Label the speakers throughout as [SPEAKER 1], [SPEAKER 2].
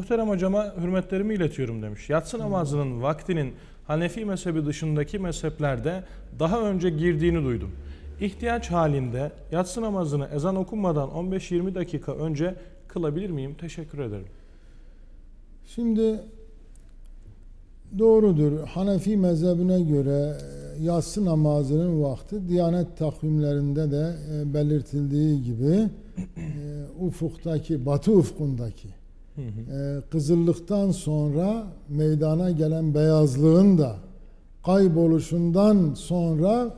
[SPEAKER 1] Muhterem hocama hürmetlerimi iletiyorum demiş. Yatsı namazının vaktinin Hanefi mezhebi dışındaki mezheplerde daha önce girdiğini duydum. İhtiyaç halinde yatsı namazını ezan okunmadan 15-20 dakika önce kılabilir miyim? Teşekkür ederim.
[SPEAKER 2] Şimdi doğrudur. Hanefi mezhebine göre e, yatsı namazının vakti Diyanet takvimlerinde de e, belirtildiği gibi e, ufuktaki, batı ufkundaki
[SPEAKER 1] Hı hı.
[SPEAKER 2] e, kızıllıktan sonra meydana gelen beyazlığın da kayboluşundan sonra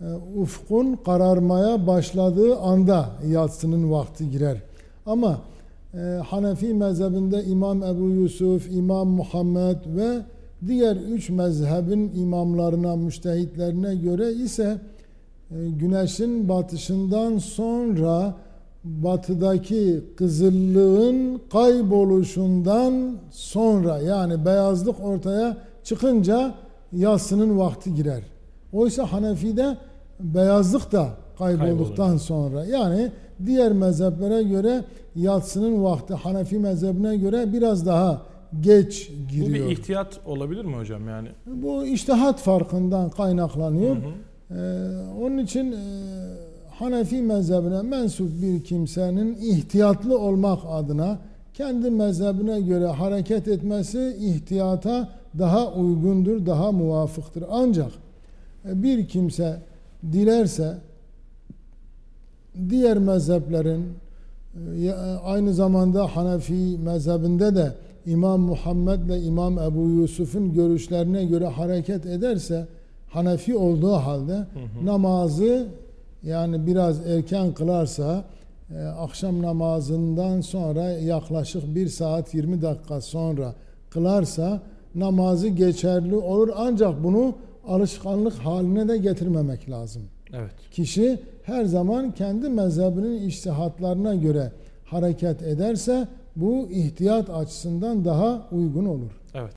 [SPEAKER 2] e, ufkun kararmaya başladığı anda yatsının vakti girer. Ama e, Hanefi mezhebinde İmam Ebu Yusuf, İmam Muhammed ve diğer üç mezhebin imamlarına, müştehitlerine göre ise e, güneşin batışından sonra batıdaki kızıllığın kayboluşundan sonra yani beyazlık ortaya çıkınca yatsının vakti girer. Oysa Hanefi'de beyazlık da kaybolduktan
[SPEAKER 1] Kaybolur.
[SPEAKER 2] sonra yani diğer mezheplere göre yatsının vakti Hanefi mezhebine göre biraz daha geç
[SPEAKER 1] Bu
[SPEAKER 2] giriyor.
[SPEAKER 1] bir ihtiyat olabilir mi hocam yani?
[SPEAKER 2] Bu iştihat farkından kaynaklanıyor.
[SPEAKER 1] Hı hı.
[SPEAKER 2] Ee, onun için e, Hanefi mezhebine mensup bir kimsenin ihtiyatlı olmak adına kendi mezhebine göre hareket etmesi ihtiyata daha uygundur, daha muvafıktır. Ancak e, bir kimse dilerse diğer mezheplerin e, ya- aynı zamanda Hanefi mezhebinde de İmam Muhammed ile İmam Ebu Yusuf'un görüşlerine göre hareket ederse Hanefi olduğu halde
[SPEAKER 1] Hı hı.
[SPEAKER 2] namazı yani biraz erken kılarsa e, akşam namazından sonra yaklaşık 1 saat 20 dakika sonra kılarsa namazı geçerli olur ancak bunu alışkanlık haline de getirmemek lazım.
[SPEAKER 1] Evet.
[SPEAKER 2] Kişi her zaman kendi mezhebinin iştihatlarına göre hareket ederse bu ihtiyat açısından daha uygun olur.
[SPEAKER 1] Evet.